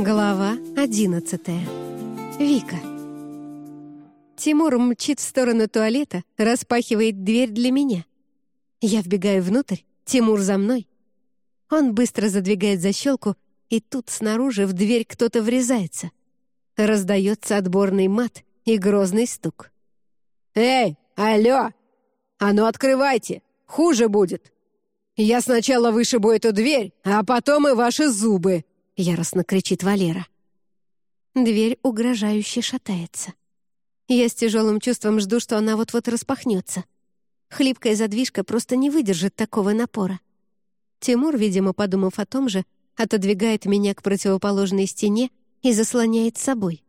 Глава одиннадцатая. Вика. Тимур мчит в сторону туалета, распахивает дверь для меня. Я вбегаю внутрь, Тимур за мной. Он быстро задвигает защелку, и тут снаружи в дверь кто-то врезается. Раздается отборный мат и грозный стук. «Эй, алло! А ну открывайте! Хуже будет! Я сначала вышибу эту дверь, а потом и ваши зубы!» — яростно кричит Валера. Дверь угрожающе шатается. Я с тяжелым чувством жду, что она вот-вот распахнется. Хлипкая задвижка просто не выдержит такого напора. Тимур, видимо, подумав о том же, отодвигает меня к противоположной стене и заслоняет собой.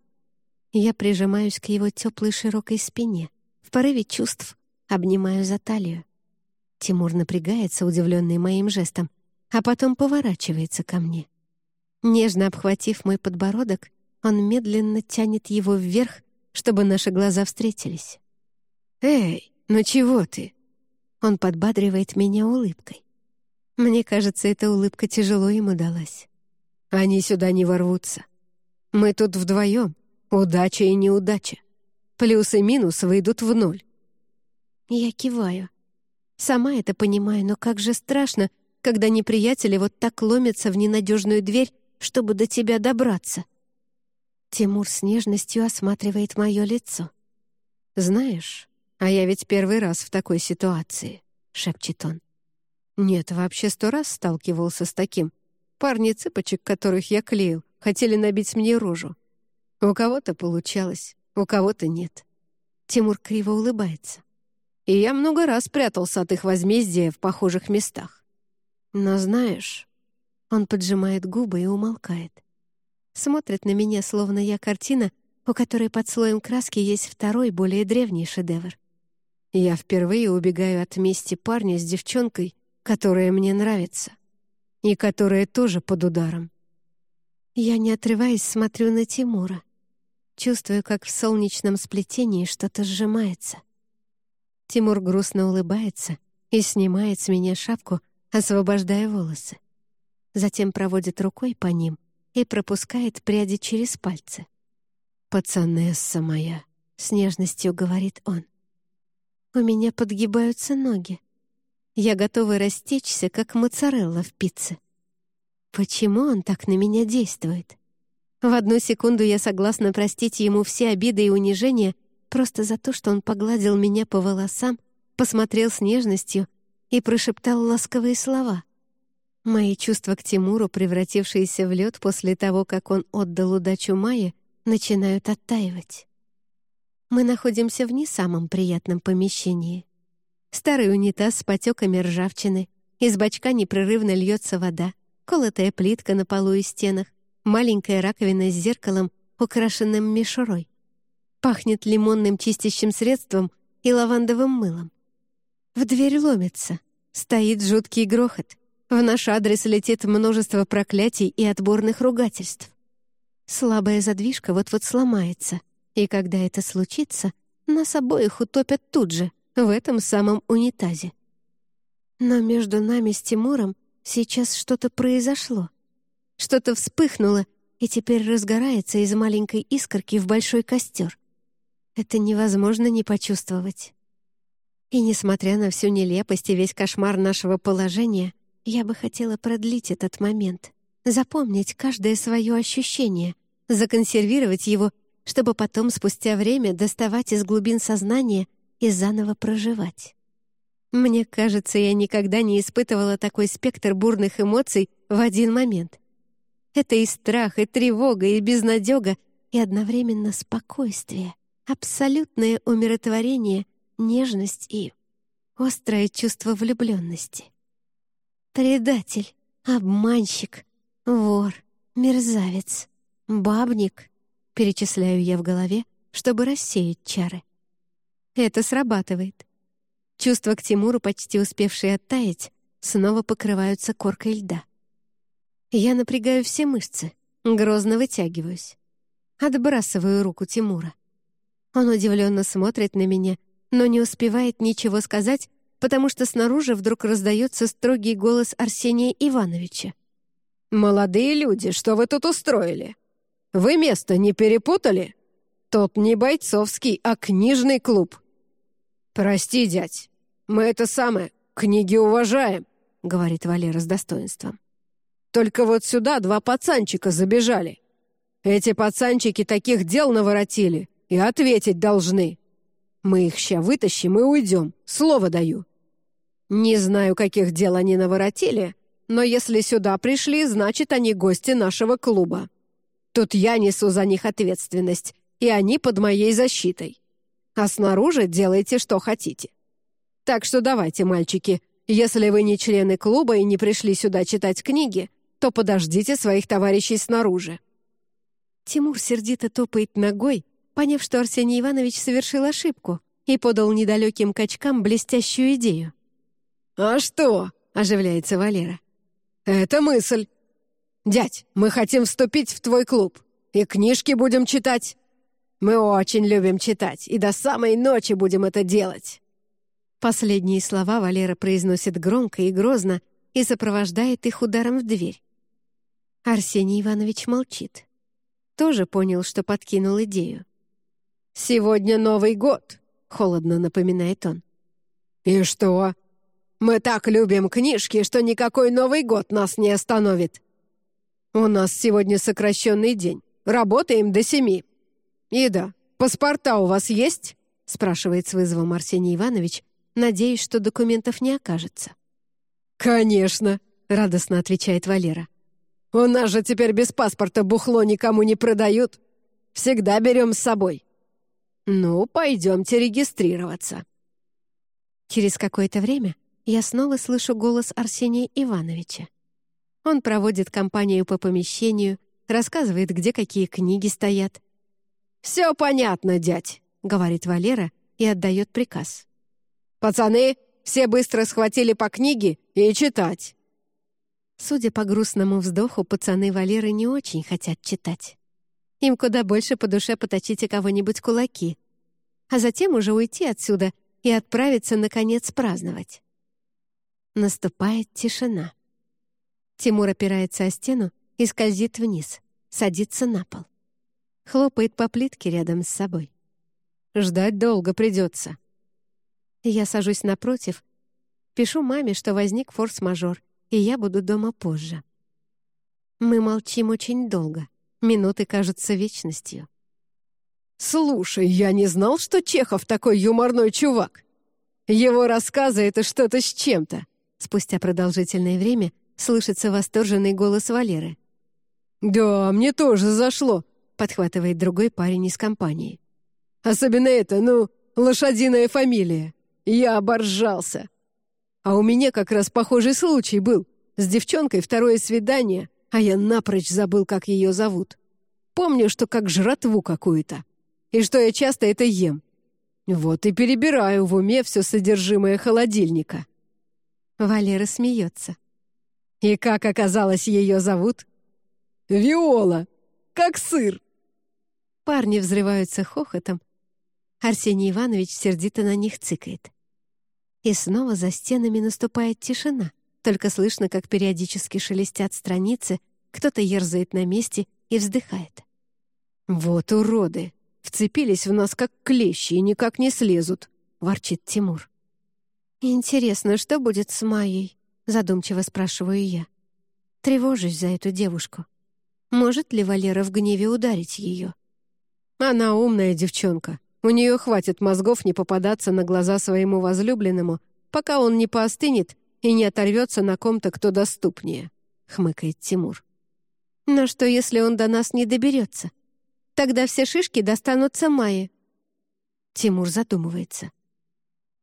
Я прижимаюсь к его теплой широкой спине, в порыве чувств обнимаю за талию. Тимур напрягается, удивленный моим жестом, а потом поворачивается ко мне. Нежно обхватив мой подбородок, он медленно тянет его вверх, чтобы наши глаза встретились. «Эй, ну чего ты?» Он подбадривает меня улыбкой. Мне кажется, эта улыбка тяжело ему далась. «Они сюда не ворвутся. Мы тут вдвоем. Удача и неудача. Плюс и минус выйдут в ноль». Я киваю. Сама это понимаю, но как же страшно, когда неприятели вот так ломятся в ненадежную дверь, чтобы до тебя добраться. Тимур с нежностью осматривает мое лицо. «Знаешь, а я ведь первый раз в такой ситуации», — шепчет он. «Нет, вообще сто раз сталкивался с таким. Парни цыпочек, которых я клеил, хотели набить мне рожу. У кого-то получалось, у кого-то нет». Тимур криво улыбается. И я много раз прятался от их возмездия в похожих местах. Но знаешь, он поджимает губы и умолкает смотрит на меня, словно я картина, у которой под слоем краски есть второй, более древний шедевр. Я впервые убегаю от мести парня с девчонкой, которая мне нравится, и которая тоже под ударом. Я, не отрываясь, смотрю на Тимура. Чувствую, как в солнечном сплетении что-то сжимается. Тимур грустно улыбается и снимает с меня шапку, освобождая волосы. Затем проводит рукой по ним — и пропускает пряди через пальцы. «Пацанесса моя», — с нежностью говорит он. У меня подгибаются ноги. Я готова растечься, как моцарелла в пицце. Почему он так на меня действует? В одну секунду я согласна простить ему все обиды и унижения просто за то, что он погладил меня по волосам, посмотрел с нежностью и прошептал ласковые слова. Мои чувства к Тимуру, превратившиеся в лед после того, как он отдал удачу Майе, начинают оттаивать. Мы находимся в не самом приятном помещении. Старый унитаз с потеками ржавчины, из бачка непрерывно льется вода, колотая плитка на полу и стенах, маленькая раковина с зеркалом, украшенным мишурой. Пахнет лимонным чистящим средством и лавандовым мылом. В дверь ломится. Стоит жуткий грохот. В наш адрес летит множество проклятий и отборных ругательств. Слабая задвижка вот-вот сломается, и когда это случится, нас обоих утопят тут же, в этом самом унитазе. Но между нами с Тимуром сейчас что-то произошло. Что-то вспыхнуло и теперь разгорается из маленькой искорки в большой костер. Это невозможно не почувствовать. И несмотря на всю нелепость и весь кошмар нашего положения, я бы хотела продлить этот момент, запомнить каждое свое ощущение, законсервировать его, чтобы потом, спустя время, доставать из глубин сознания и заново проживать. Мне кажется, я никогда не испытывала такой спектр бурных эмоций в один момент. Это и страх, и тревога, и безнадега, и одновременно спокойствие, абсолютное умиротворение, нежность и острое чувство влюбленности. Предатель, обманщик, вор, мерзавец, бабник. Перечисляю я в голове, чтобы рассеять чары. Это срабатывает. Чувства к Тимуру, почти успевшие оттаять, снова покрываются коркой льда. Я напрягаю все мышцы, грозно вытягиваюсь. Отбрасываю руку Тимура. Он удивленно смотрит на меня, но не успевает ничего сказать, потому что снаружи вдруг раздается строгий голос Арсения Ивановича. «Молодые люди, что вы тут устроили? Вы место не перепутали? Тут не бойцовский, а книжный клуб». «Прости, дядь, мы это самое, книги уважаем», — говорит Валера с достоинством. «Только вот сюда два пацанчика забежали. Эти пацанчики таких дел наворотили и ответить должны. Мы их ща вытащим и уйдем, слово даю. Не знаю, каких дел они наворотили, но если сюда пришли, значит, они гости нашего клуба. Тут я несу за них ответственность, и они под моей защитой. А снаружи делайте, что хотите. Так что давайте, мальчики, если вы не члены клуба и не пришли сюда читать книги, то подождите своих товарищей снаружи». Тимур сердито топает ногой, поняв, что Арсений Иванович совершил ошибку и подал недалеким качкам блестящую идею. «А что?» — оживляется Валера. «Это мысль. Дядь, мы хотим вступить в твой клуб. И книжки будем читать. Мы очень любим читать, и до самой ночи будем это делать». Последние слова Валера произносит громко и грозно и сопровождает их ударом в дверь. Арсений Иванович молчит. Тоже понял, что подкинул идею. «Сегодня Новый год», — холодно напоминает он. «И что? Мы так любим книжки, что никакой Новый год нас не остановит. У нас сегодня сокращенный день. Работаем до семи. И да, паспорта у вас есть?» — спрашивает с вызовом Арсений Иванович, надеясь, что документов не окажется. «Конечно», — радостно отвечает Валера. «У нас же теперь без паспорта бухло никому не продают. Всегда берем с собой». «Ну, пойдемте регистрироваться». Через какое-то время я снова слышу голос Арсения Ивановича. Он проводит компанию по помещению, рассказывает, где какие книги стоят. «Все понятно, дядь», — говорит Валера и отдает приказ. «Пацаны, все быстро схватили по книге и читать». Судя по грустному вздоху, пацаны Валеры не очень хотят читать. Им куда больше по душе поточить кого-нибудь кулаки, а затем уже уйти отсюда и отправиться, наконец, праздновать. Наступает тишина. Тимур опирается о стену и скользит вниз, садится на пол. Хлопает по плитке рядом с собой. «Ждать долго придется». Я сажусь напротив, пишу маме, что возник форс-мажор, и я буду дома позже. Мы молчим очень долго — Минуты кажутся вечностью. «Слушай, я не знал, что Чехов такой юморной чувак. Его рассказы — это что-то с чем-то». Спустя продолжительное время слышится восторженный голос Валеры. «Да, мне тоже зашло», — подхватывает другой парень из компании. «Особенно это, ну, лошадиная фамилия. Я оборжался. А у меня как раз похожий случай был. С девчонкой второе свидание, а я напрочь забыл, как ее зовут. Помню, что как жратву какую-то. И что я часто это ем. Вот и перебираю в уме все содержимое холодильника. Валера смеется. И как оказалось, ее зовут? Виола, как сыр. Парни взрываются хохотом. Арсений Иванович сердито на них цыкает. И снова за стенами наступает тишина. Только слышно, как периодически шелестят страницы, кто-то ерзает на месте и вздыхает. «Вот уроды! Вцепились в нас, как клещи, и никак не слезут!» — ворчит Тимур. «Интересно, что будет с Майей?» — задумчиво спрашиваю я. Тревожусь за эту девушку. Может ли Валера в гневе ударить ее? Она умная девчонка. У нее хватит мозгов не попадаться на глаза своему возлюбленному, пока он не поостынет и не оторвется на ком-то, кто доступнее», — хмыкает Тимур. «Но что, если он до нас не доберется? Тогда все шишки достанутся Майе». Тимур задумывается.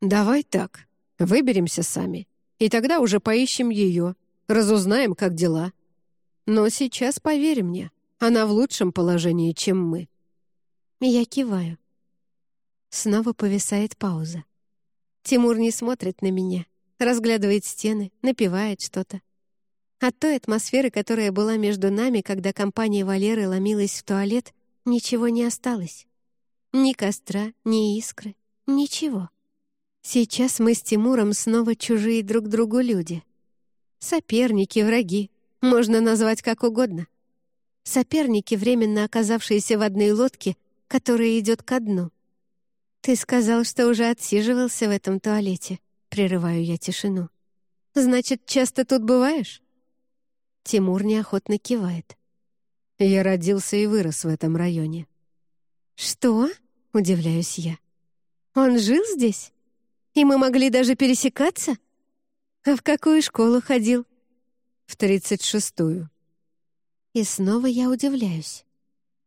«Давай так, выберемся сами, и тогда уже поищем ее, разузнаем, как дела. Но сейчас, поверь мне, она в лучшем положении, чем мы». Я киваю. Снова повисает пауза. Тимур не смотрит на меня, разглядывает стены, напевает что-то. От той атмосферы, которая была между нами, когда компания Валеры ломилась в туалет, ничего не осталось. Ни костра, ни искры, ничего. Сейчас мы с Тимуром снова чужие друг другу люди. Соперники, враги, Можно назвать как угодно. Соперники, временно оказавшиеся в одной лодке, которая идет ко дну. «Ты сказал, что уже отсиживался в этом туалете», — прерываю я тишину. «Значит, часто тут бываешь?» Тимур неохотно кивает. «Я родился и вырос в этом районе». «Что?» — удивляюсь я. «Он жил здесь? И мы могли даже пересекаться? А в какую школу ходил?» «В тридцать шестую». И снова я удивляюсь.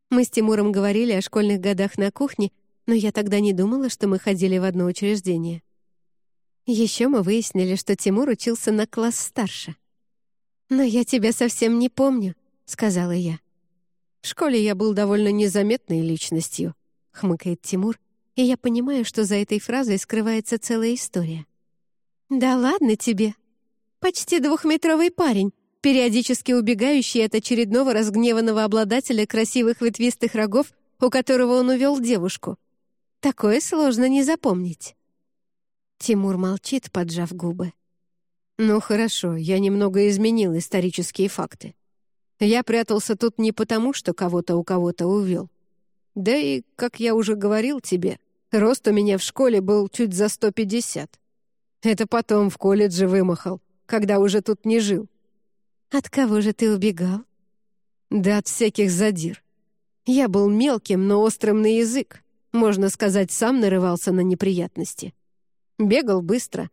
Мы с Тимуром говорили о школьных годах на кухне, но я тогда не думала, что мы ходили в одно учреждение. Еще мы выяснили, что Тимур учился на класс старше. «Но я тебя совсем не помню», — сказала я. «В школе я был довольно незаметной личностью», — хмыкает Тимур, и я понимаю, что за этой фразой скрывается целая история. «Да ладно тебе. Почти двухметровый парень, периодически убегающий от очередного разгневанного обладателя красивых ветвистых рогов, у которого он увел девушку. Такое сложно не запомнить». Тимур молчит, поджав губы. Ну хорошо, я немного изменил исторические факты. Я прятался тут не потому, что кого-то у кого-то увел. Да и, как я уже говорил тебе, рост у меня в школе был чуть за 150. Это потом в колледже вымахал, когда уже тут не жил. От кого же ты убегал? Да от всяких задир. Я был мелким, но острым на язык. Можно сказать, сам нарывался на неприятности. Бегал быстро,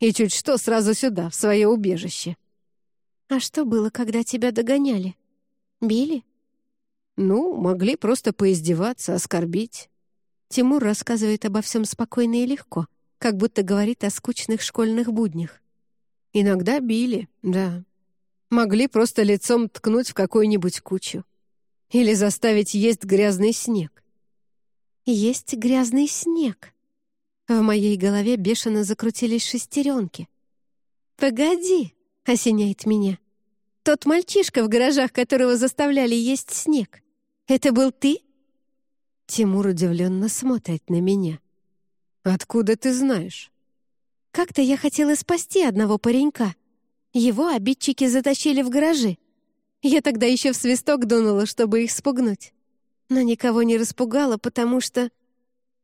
и чуть что сразу сюда, в свое убежище. А что было, когда тебя догоняли? Били? Ну, могли просто поиздеваться, оскорбить. Тимур рассказывает обо всем спокойно и легко, как будто говорит о скучных школьных буднях. Иногда били, да. Могли просто лицом ткнуть в какую-нибудь кучу. Или заставить есть грязный снег. Есть грязный снег. В моей голове бешено закрутились шестеренки. «Погоди!» — осеняет меня. «Тот мальчишка в гаражах, которого заставляли есть снег. Это был ты?» Тимур удивленно смотрит на меня. «Откуда ты знаешь?» «Как-то я хотела спасти одного паренька. Его обидчики затащили в гаражи. Я тогда еще в свисток дунула, чтобы их спугнуть. Но никого не распугала, потому что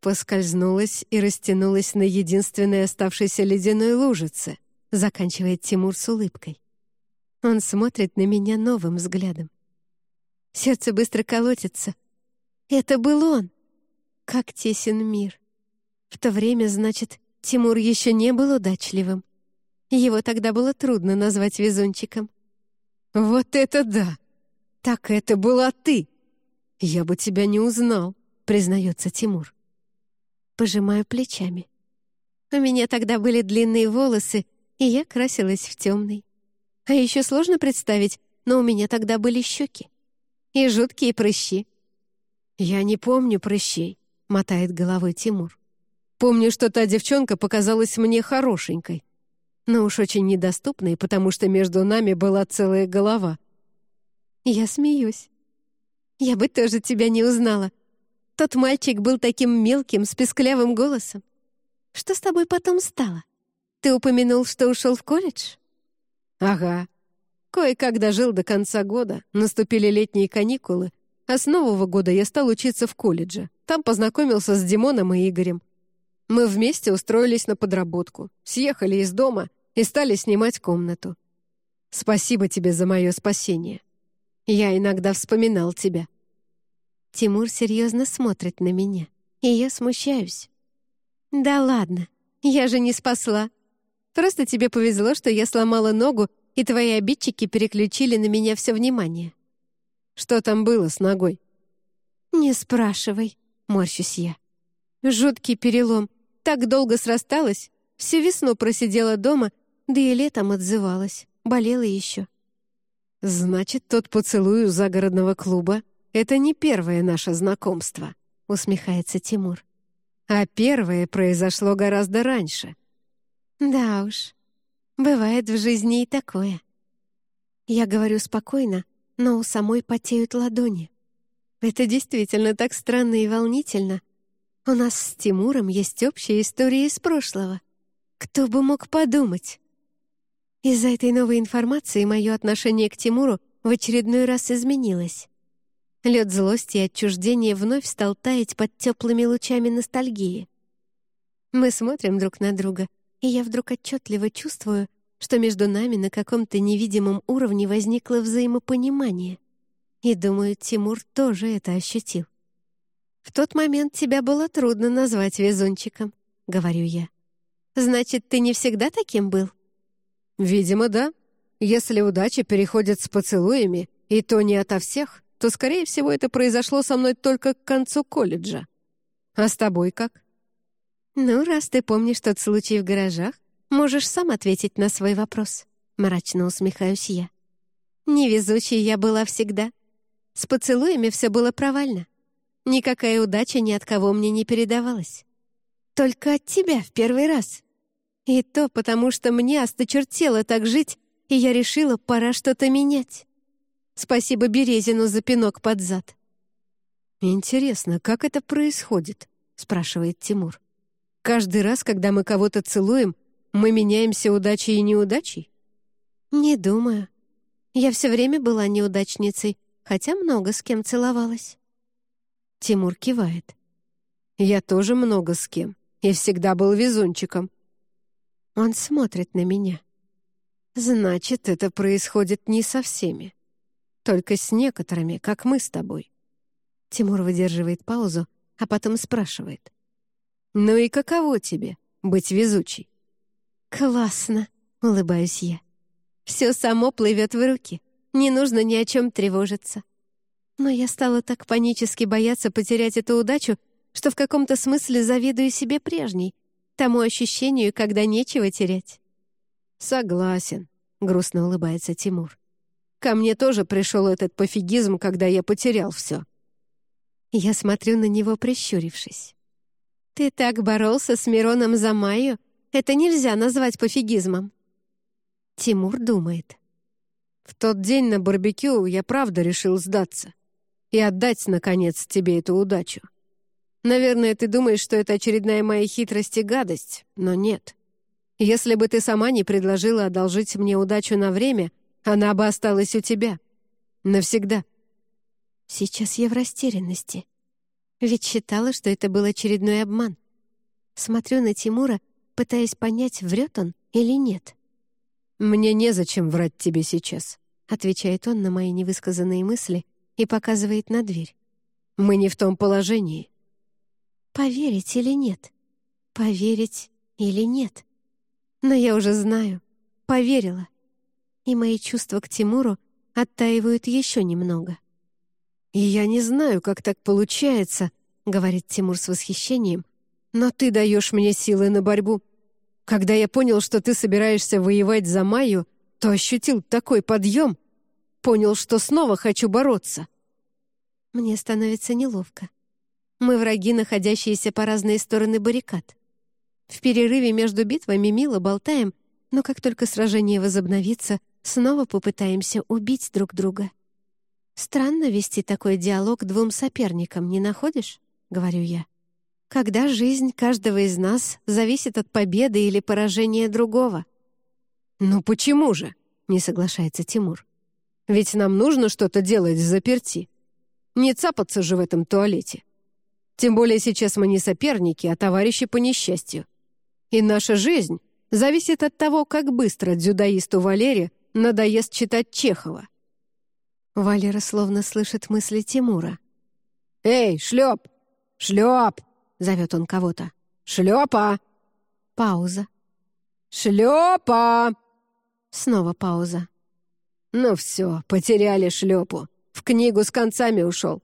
Поскользнулась и растянулась на единственной оставшейся ледяной лужице, заканчивает Тимур с улыбкой. Он смотрит на меня новым взглядом. Сердце быстро колотится. Это был он. Как тесен мир. В то время, значит, Тимур еще не был удачливым. Его тогда было трудно назвать везунчиком. «Вот это да! Так это была ты! Я бы тебя не узнал», — признается Тимур. Пожимаю плечами. У меня тогда были длинные волосы, и я красилась в темный. А еще сложно представить, но у меня тогда были щеки. И жуткие прыщи. «Я не помню прыщей», — мотает головой Тимур. «Помню, что та девчонка показалась мне хорошенькой, но уж очень недоступной, потому что между нами была целая голова». Я смеюсь. «Я бы тоже тебя не узнала», тот мальчик был таким мелким, с песклявым голосом. Что с тобой потом стало? Ты упомянул, что ушел в колледж? Ага. Кое-как дожил до конца года, наступили летние каникулы, а с нового года я стал учиться в колледже. Там познакомился с Димоном и Игорем. Мы вместе устроились на подработку, съехали из дома и стали снимать комнату. Спасибо тебе за мое спасение. Я иногда вспоминал тебя. Тимур серьезно смотрит на меня, и я смущаюсь. «Да ладно, я же не спасла. Просто тебе повезло, что я сломала ногу, и твои обидчики переключили на меня все внимание». «Что там было с ногой?» «Не спрашивай», — морщусь я. Жуткий перелом. Так долго срасталась. Всю весну просидела дома, да и летом отзывалась. Болела еще. «Значит, тот поцелуй у загородного клуба это не первое наше знакомство», — усмехается Тимур. «А первое произошло гораздо раньше». «Да уж, бывает в жизни и такое». Я говорю спокойно, но у самой потеют ладони. Это действительно так странно и волнительно. У нас с Тимуром есть общая история из прошлого. Кто бы мог подумать? Из-за этой новой информации мое отношение к Тимуру в очередной раз изменилось. Лед злости и отчуждения вновь стал таять под теплыми лучами ностальгии. Мы смотрим друг на друга, и я вдруг отчетливо чувствую, что между нами на каком-то невидимом уровне возникло взаимопонимание. И думаю, Тимур тоже это ощутил. «В тот момент тебя было трудно назвать везунчиком», — говорю я. «Значит, ты не всегда таким был?» «Видимо, да. Если удача переходит с поцелуями, и то не ото всех, то, скорее всего, это произошло со мной только к концу колледжа. А с тобой как?» «Ну, раз ты помнишь тот случай в гаражах, можешь сам ответить на свой вопрос», — мрачно усмехаюсь я. «Невезучей я была всегда. С поцелуями все было провально. Никакая удача ни от кого мне не передавалась. Только от тебя в первый раз. И то потому, что мне осточертело так жить, и я решила, пора что-то менять. Спасибо Березину за пинок под зад. «Интересно, как это происходит?» — спрашивает Тимур. «Каждый раз, когда мы кого-то целуем, мы меняемся удачей и неудачей?» «Не думаю. Я все время была неудачницей, хотя много с кем целовалась». Тимур кивает. «Я тоже много с кем и всегда был везунчиком». Он смотрит на меня. «Значит, это происходит не со всеми. Только с некоторыми, как мы с тобой». Тимур выдерживает паузу, а потом спрашивает. «Ну и каково тебе быть везучей?» «Классно», — улыбаюсь я. «Все само плывет в руки. Не нужно ни о чем тревожиться. Но я стала так панически бояться потерять эту удачу, что в каком-то смысле завидую себе прежней, тому ощущению, когда нечего терять. «Согласен», — грустно улыбается Тимур. «Ко мне тоже пришел этот пофигизм, когда я потерял все». Я смотрю на него, прищурившись. «Ты так боролся с Мироном за Майю? Это нельзя назвать пофигизмом». Тимур думает. «В тот день на барбекю я правда решил сдаться и отдать, наконец, тебе эту удачу. Наверное, ты думаешь, что это очередная моя хитрость и гадость, но нет. Если бы ты сама не предложила одолжить мне удачу на время, она бы осталась у тебя. Навсегда. Сейчас я в растерянности. Ведь считала, что это был очередной обман. Смотрю на Тимура, пытаясь понять, врет он или нет. «Мне незачем врать тебе сейчас», — отвечает он на мои невысказанные мысли — и показывает на дверь. «Мы не в том положении». Поверить или нет? Поверить или нет? Но я уже знаю. Поверила. И мои чувства к Тимуру оттаивают еще немного. «И я не знаю, как так получается», — говорит Тимур с восхищением, «но ты даешь мне силы на борьбу. Когда я понял, что ты собираешься воевать за Майю, то ощутил такой подъем, Понял, что снова хочу бороться. Мне становится неловко. Мы враги, находящиеся по разные стороны баррикад. В перерыве между битвами мило болтаем, но как только сражение возобновится, снова попытаемся убить друг друга. Странно вести такой диалог двум соперникам, не находишь? — говорю я. Когда жизнь каждого из нас зависит от победы или поражения другого. «Ну почему же?» — не соглашается Тимур. Ведь нам нужно что-то делать заперти. Не цапаться же в этом туалете. Тем более сейчас мы не соперники, а товарищи по несчастью. И наша жизнь зависит от того, как быстро дзюдоисту Валере надоест читать Чехова. Валера словно слышит мысли Тимура. «Эй, шлеп! Шлеп!» — зовет он кого-то. «Шлепа!» Пауза. «Шлепа!» Снова пауза. «Ну все, потеряли шлепу. В книгу с концами ушел.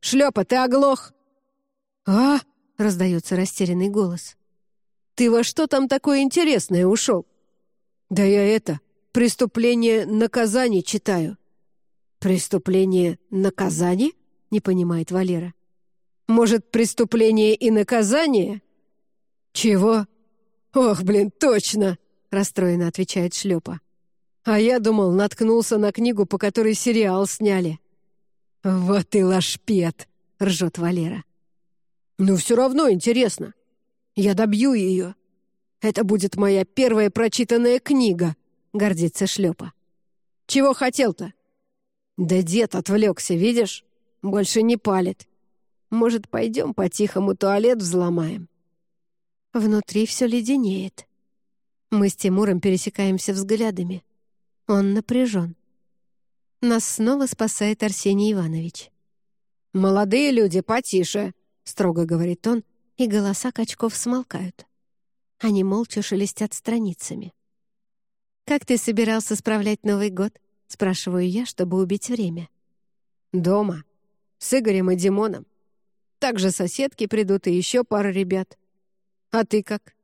Шлепа, ты оглох!» «А?» — раздается растерянный голос. «Ты во что там такое интересное ушел?» «Да я это, преступление наказание читаю». «Преступление наказание?» — не понимает Валера. «Может, преступление и наказание?» «Чего?» «Ох, блин, точно!» — расстроенно отвечает Шлепа. А я думал, наткнулся на книгу, по которой сериал сняли. «Вот и лашпет!» — ржет Валера. «Ну, все равно интересно. Я добью ее. Это будет моя первая прочитанная книга», гордится шлепа. «Чего хотел-то?» «Да дед отвлекся, видишь? Больше не палит. Может, пойдем по-тихому туалет взломаем?» Внутри все леденеет. Мы с Тимуром пересекаемся взглядами. Он напряжен. Нас снова спасает Арсений Иванович. «Молодые люди, потише!» — строго говорит он, и голоса качков смолкают. Они молча шелестят страницами. «Как ты собирался справлять Новый год?» — спрашиваю я, чтобы убить время. «Дома. С Игорем и Димоном. Также соседки придут и еще пара ребят. А ты как?»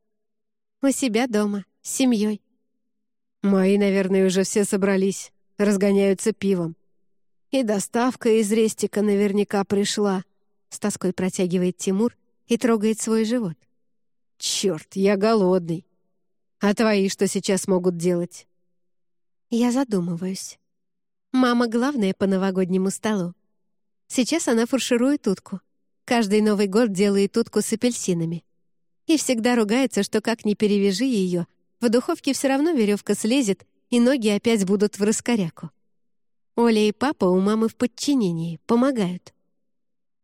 «У себя дома, с семьей». «Мои, наверное, уже все собрались, разгоняются пивом. И доставка из Рестика наверняка пришла», — с тоской протягивает Тимур и трогает свой живот. «Черт, я голодный. А твои что сейчас могут делать?» Я задумываюсь. Мама главная по новогоднему столу. Сейчас она фарширует утку. Каждый Новый год делает утку с апельсинами. И всегда ругается, что как ни перевяжи ее, в духовке все равно веревка слезет, и ноги опять будут в раскоряку. Оля и папа у мамы в подчинении, помогают.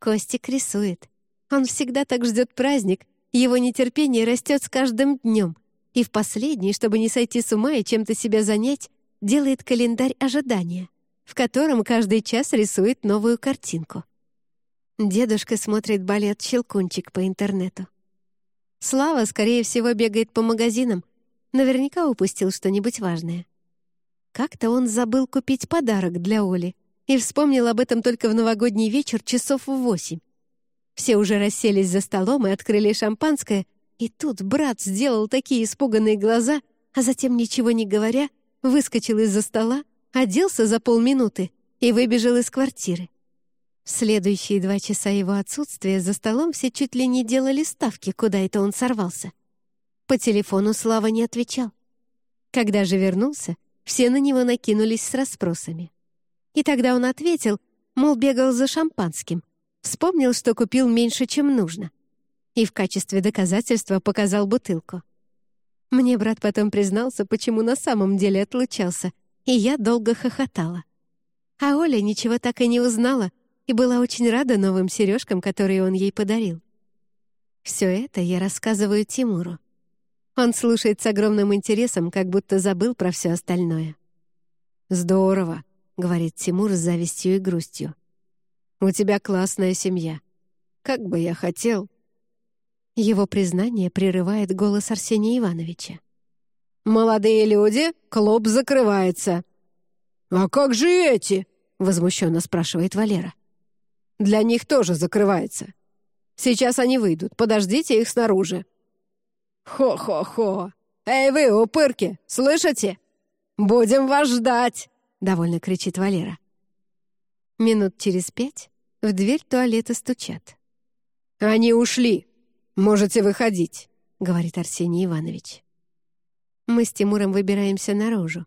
Костик рисует. Он всегда так ждет праздник, его нетерпение растет с каждым днем. И в последний, чтобы не сойти с ума и чем-то себя занять, делает календарь ожидания, в котором каждый час рисует новую картинку. Дедушка смотрит балет «Щелкунчик» по интернету. Слава, скорее всего, бегает по магазинам. Наверняка упустил что-нибудь важное. Как-то он забыл купить подарок для Оли и вспомнил об этом только в новогодний вечер часов в восемь. Все уже расселись за столом и открыли шампанское, и тут брат сделал такие испуганные глаза, а затем, ничего не говоря, выскочил из-за стола, оделся за полминуты и выбежал из квартиры. В следующие два часа его отсутствия за столом все чуть ли не делали ставки, куда это он сорвался. По телефону Слава не отвечал. Когда же вернулся, все на него накинулись с расспросами. И тогда он ответил, мол, бегал за шампанским, вспомнил, что купил меньше, чем нужно. И в качестве доказательства показал бутылку. Мне брат потом признался, почему на самом деле отлучался, и я долго хохотала. А Оля ничего так и не узнала и была очень рада новым сережкам, которые он ей подарил. Все это я рассказываю Тимуру. Он слушает с огромным интересом, как будто забыл про все остальное. «Здорово», — говорит Тимур с завистью и грустью. «У тебя классная семья. Как бы я хотел...» Его признание прерывает голос Арсения Ивановича. «Молодые люди, клуб закрывается». «А как же эти?» — возмущенно спрашивает Валера. «Для них тоже закрывается. Сейчас они выйдут, подождите их снаружи». «Хо-хо-хо! Эй вы, упырки, слышите? Будем вас ждать!» — довольно кричит Валера. Минут через пять в дверь туалета стучат. «Они ушли. Можете выходить», — говорит Арсений Иванович. Мы с Тимуром выбираемся наружу.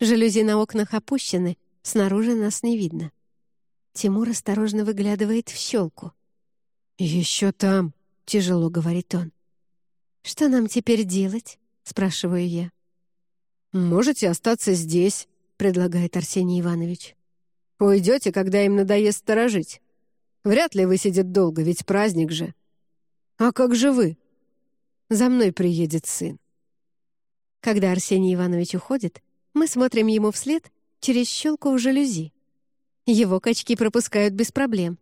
Жалюзи на окнах опущены, снаружи нас не видно. Тимур осторожно выглядывает в щелку. «Еще там», — тяжело говорит он. «Что нам теперь делать?» — спрашиваю я. «Можете остаться здесь», — предлагает Арсений Иванович. «Уйдете, когда им надоест сторожить. Вряд ли высидят долго, ведь праздник же». «А как же вы?» «За мной приедет сын». Когда Арсений Иванович уходит, мы смотрим ему вслед через щелку в жалюзи. Его качки пропускают без проблем.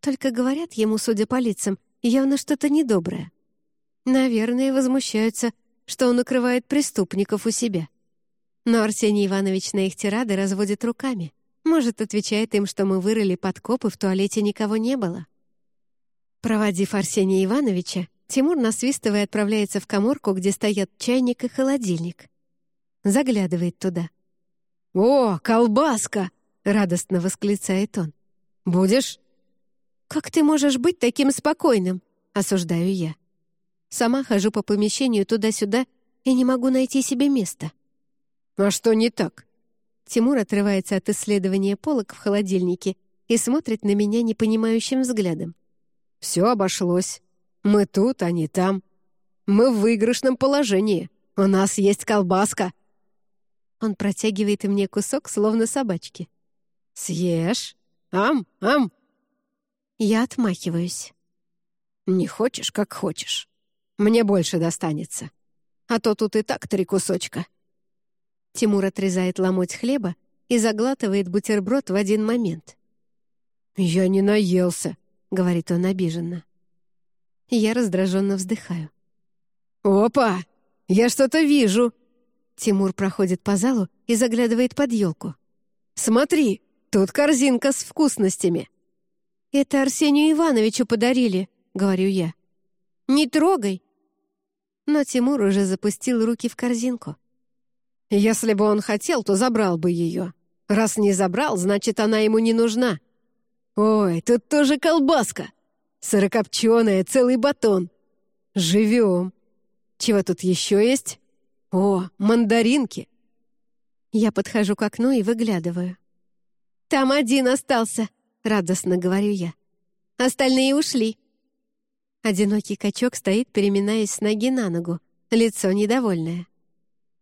Только говорят ему, судя по лицам, явно что-то недоброе. Наверное, возмущаются, что он укрывает преступников у себя. Но Арсений Иванович на их тирады разводит руками. Может, отвечает им, что мы вырыли подкоп, и в туалете никого не было. Проводив Арсения Ивановича, Тимур, насвистывая, отправляется в коморку, где стоят чайник и холодильник. Заглядывает туда. «О, колбаска!» — радостно восклицает он. «Будешь?» «Как ты можешь быть таким спокойным?» — осуждаю я. Сама хожу по помещению туда-сюда и не могу найти себе места. «А что не так?» Тимур отрывается от исследования полок в холодильнике и смотрит на меня непонимающим взглядом. «Все обошлось. Мы тут, а не там. Мы в выигрышном положении. У нас есть колбаска». Он протягивает мне кусок, словно собачки. «Съешь? Ам, ам!» Я отмахиваюсь. «Не хочешь, как хочешь. Мне больше достанется. А то тут и так три кусочка». Тимур отрезает ломоть хлеба и заглатывает бутерброд в один момент. «Я не наелся», — говорит он обиженно. Я раздраженно вздыхаю. «Опа! Я что-то вижу!» Тимур проходит по залу и заглядывает под елку. «Смотри, тут корзинка с вкусностями!» «Это Арсению Ивановичу подарили», — говорю я. «Не трогай!» Но Тимур уже запустил руки в корзинку. «Если бы он хотел, то забрал бы ее. Раз не забрал, значит, она ему не нужна. Ой, тут тоже колбаска. Сырокопченая, целый батон. Живем. Чего тут еще есть? О, мандаринки. Я подхожу к окну и выглядываю. «Там один остался», — радостно говорю я. «Остальные ушли». Одинокий качок стоит, переминаясь с ноги на ногу, лицо недовольное.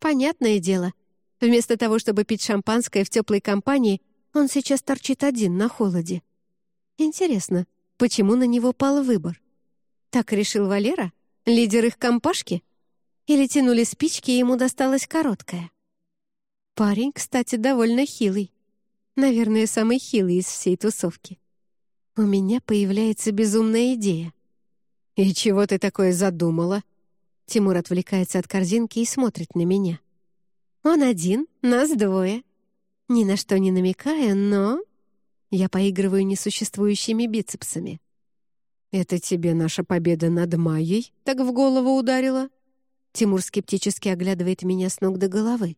Понятное дело, вместо того, чтобы пить шампанское в теплой компании, он сейчас торчит один на холоде. Интересно, почему на него пал выбор? Так решил Валера? Лидер их компашки? Или тянули спички, и ему досталась короткая? Парень, кстати, довольно хилый. Наверное, самый хилый из всей тусовки. У меня появляется безумная идея. «И чего ты такое задумала?» Тимур отвлекается от корзинки и смотрит на меня. «Он один, нас двое. Ни на что не намекая, но я поигрываю несуществующими бицепсами. «Это тебе наша победа над Майей так в голову ударила?» Тимур скептически оглядывает меня с ног до головы.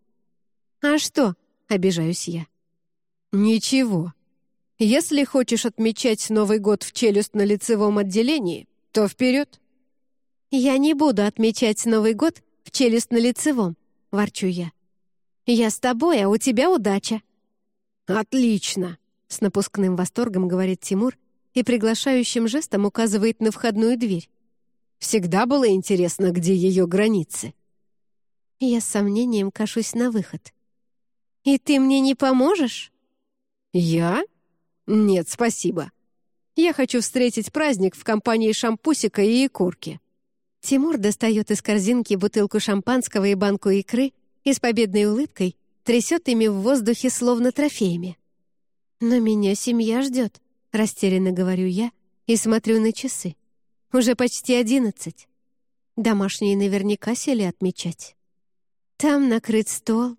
«А что?» — обижаюсь я. «Ничего. Если хочешь отмечать Новый год в челюстно-лицевом отделении, то вперед!» «Я не буду отмечать Новый год в челюстно-лицевом», — ворчу я. «Я с тобой, а у тебя удача». «Отлично!» С напускным восторгом говорит Тимур и приглашающим жестом указывает на входную дверь. Всегда было интересно, где ее границы. Я с сомнением кашусь на выход. «И ты мне не поможешь?» «Я? Нет, спасибо. Я хочу встретить праздник в компании шампусика и икорки». Тимур достает из корзинки бутылку шампанского и банку икры и с победной улыбкой трясет ими в воздухе, словно трофеями. «Но меня семья ждет», — растерянно говорю я и смотрю на часы. «Уже почти одиннадцать. Домашние наверняка сели отмечать. Там накрыт стол».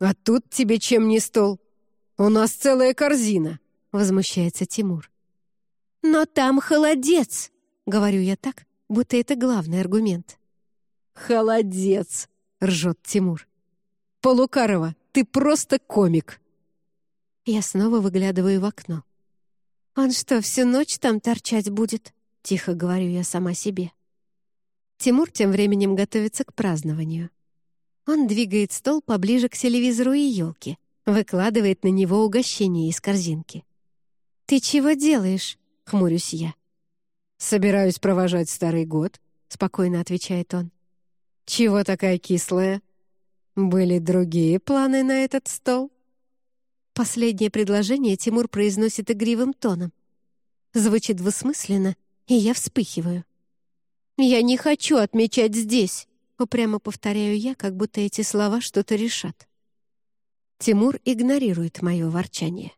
«А тут тебе чем не стол? У нас целая корзина», — возмущается Тимур. «Но там холодец», — говорю я так, будто это главный аргумент. «Холодец», — ржет Тимур. «Полукарова, ты просто комик». Я снова выглядываю в окно. «Он что, всю ночь там торчать будет?» — тихо говорю я сама себе. Тимур тем временем готовится к празднованию. Он двигает стол поближе к телевизору и елке, выкладывает на него угощение из корзинки. «Ты чего делаешь?» — хмурюсь я. «Собираюсь провожать Старый год», — спокойно отвечает он. «Чего такая кислая? Были другие планы на этот стол?» Последнее предложение Тимур произносит игривым тоном. Звучит двусмысленно, и я вспыхиваю. «Я не хочу отмечать здесь», — упрямо повторяю я, как будто эти слова что-то решат. Тимур игнорирует мое ворчание.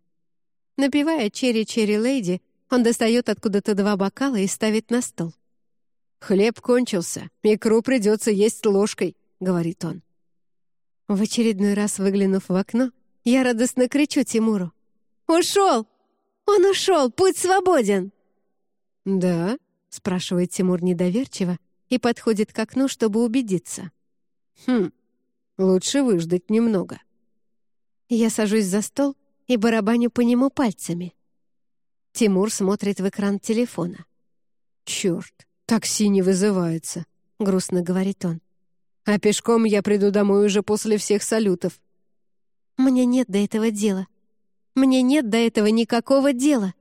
Напивая «Черри-черри лейди», он достает откуда-то два бокала и ставит на стол. «Хлеб кончился, икру придется есть ложкой», — говорит он. В очередной раз выглянув в окно, я радостно кричу Тимуру. «Ушел! Он ушел! Путь свободен!» «Да?» — спрашивает Тимур недоверчиво и подходит к окну, чтобы убедиться. «Хм, лучше выждать немного». Я сажусь за стол и барабаню по нему пальцами. Тимур смотрит в экран телефона. «Черт, такси не вызывается», — грустно говорит он. «А пешком я приду домой уже после всех салютов. Мне нет до этого дела. Мне нет до этого никакого дела.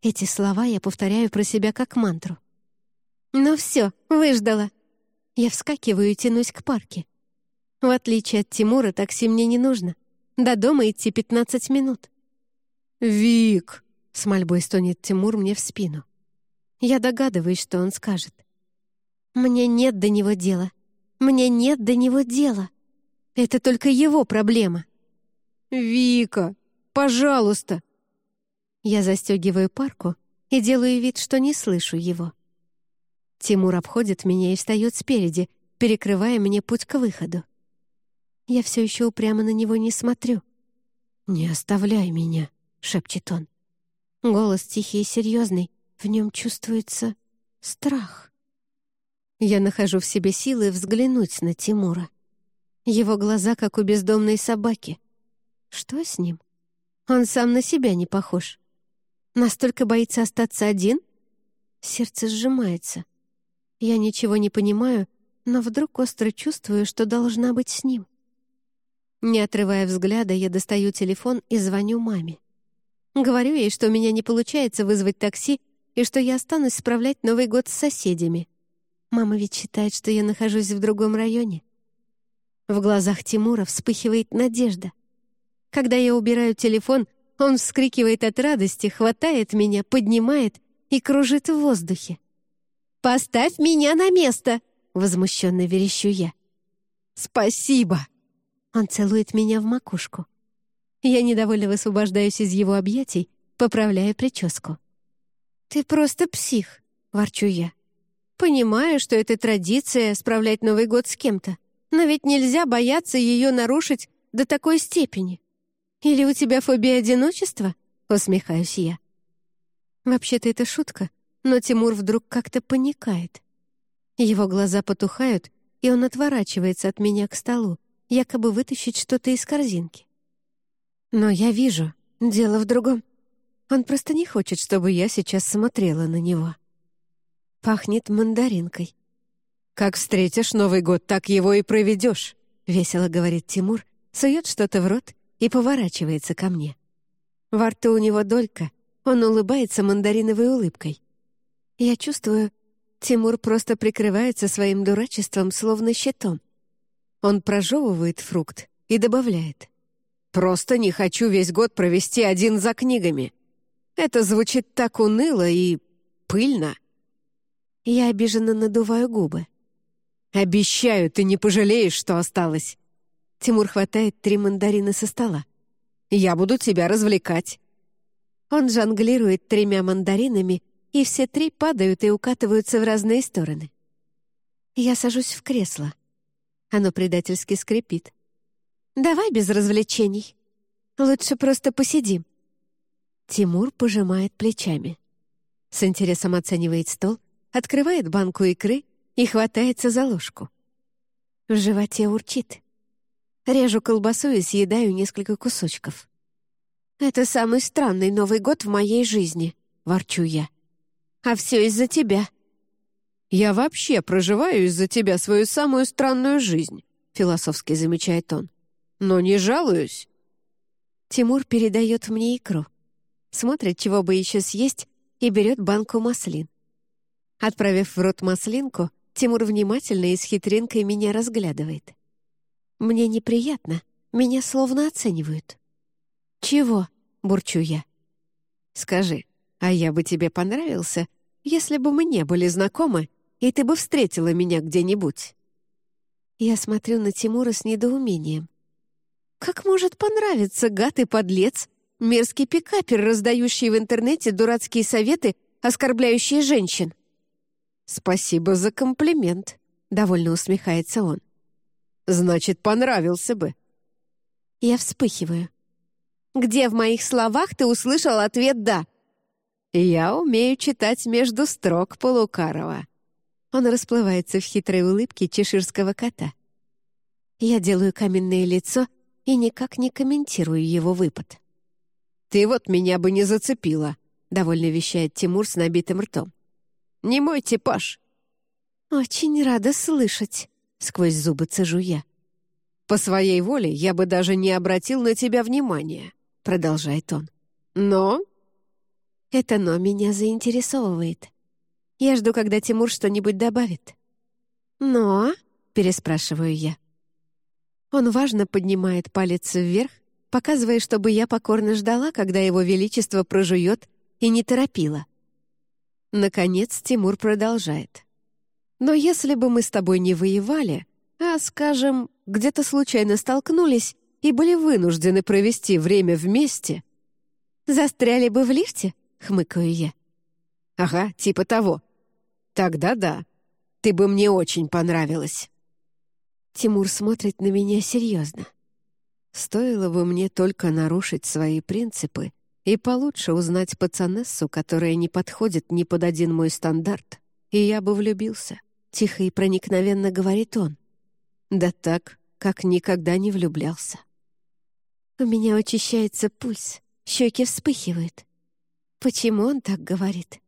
Эти слова я повторяю про себя как мантру. Ну все, выждала. Я вскакиваю и тянусь к парке. В отличие от Тимура, такси мне не нужно. До дома идти 15 минут. «Вик!» — с мольбой стонет Тимур мне в спину. Я догадываюсь, что он скажет. «Мне нет до него дела. Мне нет до него дела. Это только его проблема». «Вика, пожалуйста!» Я застегиваю парку и делаю вид, что не слышу его. Тимур обходит меня и встает спереди, перекрывая мне путь к выходу. Я все еще упрямо на него не смотрю. «Не оставляй меня», — шепчет он. Голос тихий и серьезный, в нем чувствуется страх. Я нахожу в себе силы взглянуть на Тимура. Его глаза, как у бездомной собаки. Что с ним? Он сам на себя не похож. Настолько боится остаться один? Сердце сжимается. Я ничего не понимаю, но вдруг остро чувствую, что должна быть с ним. Не отрывая взгляда, я достаю телефон и звоню маме. Говорю ей, что у меня не получается вызвать такси и что я останусь справлять Новый год с соседями. Мама ведь считает, что я нахожусь в другом районе. В глазах Тимура вспыхивает надежда. Когда я убираю телефон, он вскрикивает от радости, хватает меня, поднимает и кружит в воздухе. «Поставь меня на место!» — возмущенно верещу я. «Спасибо!» Он целует меня в макушку. Я недовольно высвобождаюсь из его объятий, поправляя прическу. «Ты просто псих», — ворчу я. «Понимаю, что это традиция — справлять Новый год с кем-то, но ведь нельзя бояться ее нарушить до такой степени. Или у тебя фобия одиночества?» — усмехаюсь я. Вообще-то это шутка, но Тимур вдруг как-то паникает. Его глаза потухают, и он отворачивается от меня к столу, якобы вытащить что-то из корзинки. Но я вижу, дело в другом. Он просто не хочет, чтобы я сейчас смотрела на него. Пахнет мандаринкой. «Как встретишь Новый год, так его и проведешь», — весело говорит Тимур, сует что-то в рот и поворачивается ко мне. Во рту у него долька, он улыбается мандариновой улыбкой. Я чувствую, Тимур просто прикрывается своим дурачеством, словно щитом. Он прожевывает фрукт и добавляет. «Просто не хочу весь год провести один за книгами. Это звучит так уныло и пыльно». Я обиженно надуваю губы. «Обещаю, ты не пожалеешь, что осталось». Тимур хватает три мандарина со стола. «Я буду тебя развлекать». Он жонглирует тремя мандаринами, и все три падают и укатываются в разные стороны. Я сажусь в кресло. Оно предательски скрипит. «Давай без развлечений. Лучше просто посидим». Тимур пожимает плечами. С интересом оценивает стол, открывает банку икры и хватается за ложку. В животе урчит. Режу колбасу и съедаю несколько кусочков. «Это самый странный Новый год в моей жизни», — ворчу я. «А все из-за тебя». «Я вообще проживаю из-за тебя свою самую странную жизнь», — философски замечает он. «Но не жалуюсь». Тимур передает мне икру. Смотрит, чего бы еще съесть, и берет банку маслин. Отправив в рот маслинку, Тимур внимательно и с хитринкой меня разглядывает. Мне неприятно, меня словно оценивают. «Чего?» — бурчу я. «Скажи, а я бы тебе понравился, если бы мы не были знакомы и ты бы встретила меня где-нибудь». Я смотрю на Тимура с недоумением. «Как может понравиться, гад и подлец, мерзкий пикапер, раздающий в интернете дурацкие советы, оскорбляющие женщин?» «Спасибо за комплимент», — довольно усмехается он. «Значит, понравился бы». Я вспыхиваю. «Где в моих словах ты услышал ответ «да»?» «Я умею читать между строк Полукарова», он расплывается в хитрой улыбке чеширского кота. Я делаю каменное лицо и никак не комментирую его выпад. «Ты вот меня бы не зацепила», — довольно вещает Тимур с набитым ртом. «Не мой типаж». «Очень рада слышать», — сквозь зубы цежу я. «По своей воле я бы даже не обратил на тебя внимания», — продолжает он. «Но...» Это «но» меня заинтересовывает. Я жду, когда Тимур что-нибудь добавит. «Но?» — переспрашиваю я. Он важно поднимает палец вверх, показывая, чтобы я покорно ждала, когда его величество прожует, и не торопила. Наконец Тимур продолжает. «Но если бы мы с тобой не воевали, а, скажем, где-то случайно столкнулись и были вынуждены провести время вместе...» «Застряли бы в лифте?» — хмыкаю я. «Ага, типа того. Тогда да. Ты бы мне очень понравилась». Тимур смотрит на меня серьезно. Стоило бы мне только нарушить свои принципы и получше узнать пацанессу, которая не подходит ни под один мой стандарт, и я бы влюбился. Тихо и проникновенно говорит он. Да так, как никогда не влюблялся. У меня учащается пульс, щеки вспыхивают. Почему он так говорит?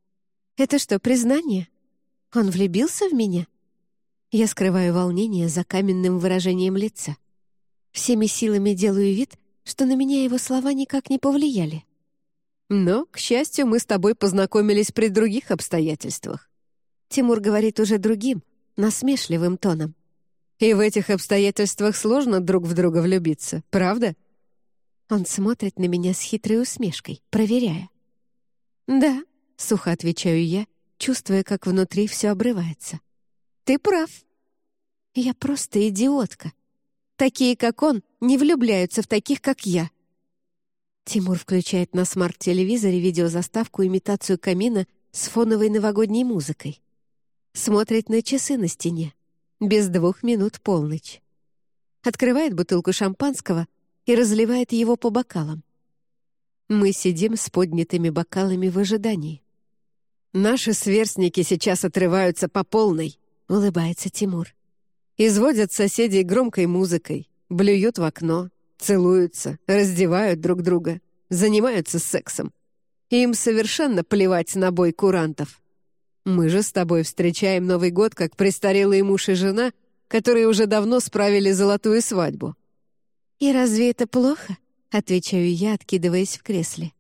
Это что, признание? Он влюбился в меня? Я скрываю волнение за каменным выражением лица. Всеми силами делаю вид, что на меня его слова никак не повлияли. Но, к счастью, мы с тобой познакомились при других обстоятельствах. Тимур говорит уже другим, насмешливым тоном. И в этих обстоятельствах сложно друг в друга влюбиться, правда? Он смотрит на меня с хитрой усмешкой, проверяя. «Да», — сухо отвечаю я, чувствуя, как внутри все обрывается. «Ты прав. Я просто идиотка. Такие, как он, не влюбляются в таких, как я». Тимур включает на смарт-телевизоре видеозаставку имитацию камина с фоновой новогодней музыкой. Смотрит на часы на стене. Без двух минут полночь. Открывает бутылку шампанского и разливает его по бокалам. Мы сидим с поднятыми бокалами в ожидании. «Наши сверстники сейчас отрываются по полной», — улыбается Тимур. «Изводят соседей громкой музыкой, блюют в окно, целуются, раздевают друг друга, занимаются сексом. Им совершенно плевать на бой курантов. Мы же с тобой встречаем Новый год как престарелые муж и жена, которые уже давно справили золотую свадьбу». «И разве это плохо?» — отвечаю я, откидываясь в кресле.